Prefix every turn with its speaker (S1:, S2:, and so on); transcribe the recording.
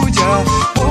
S1: 不。